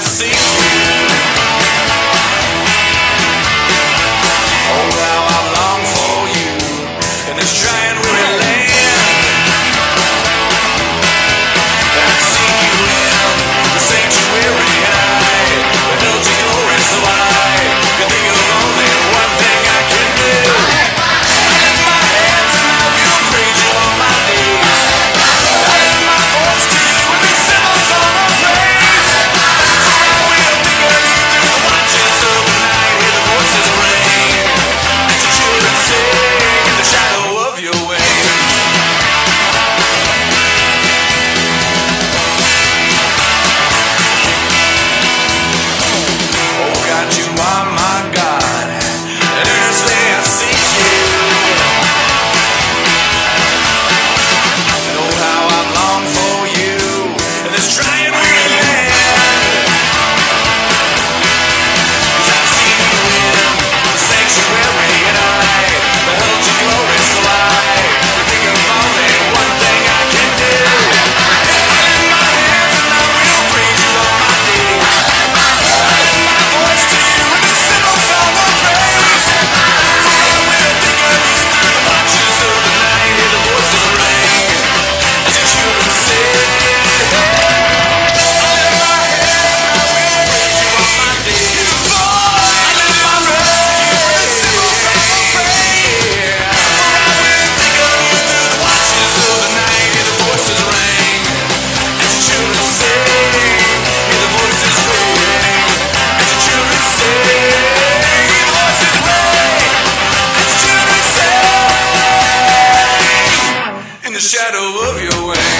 see. shadow of your wings.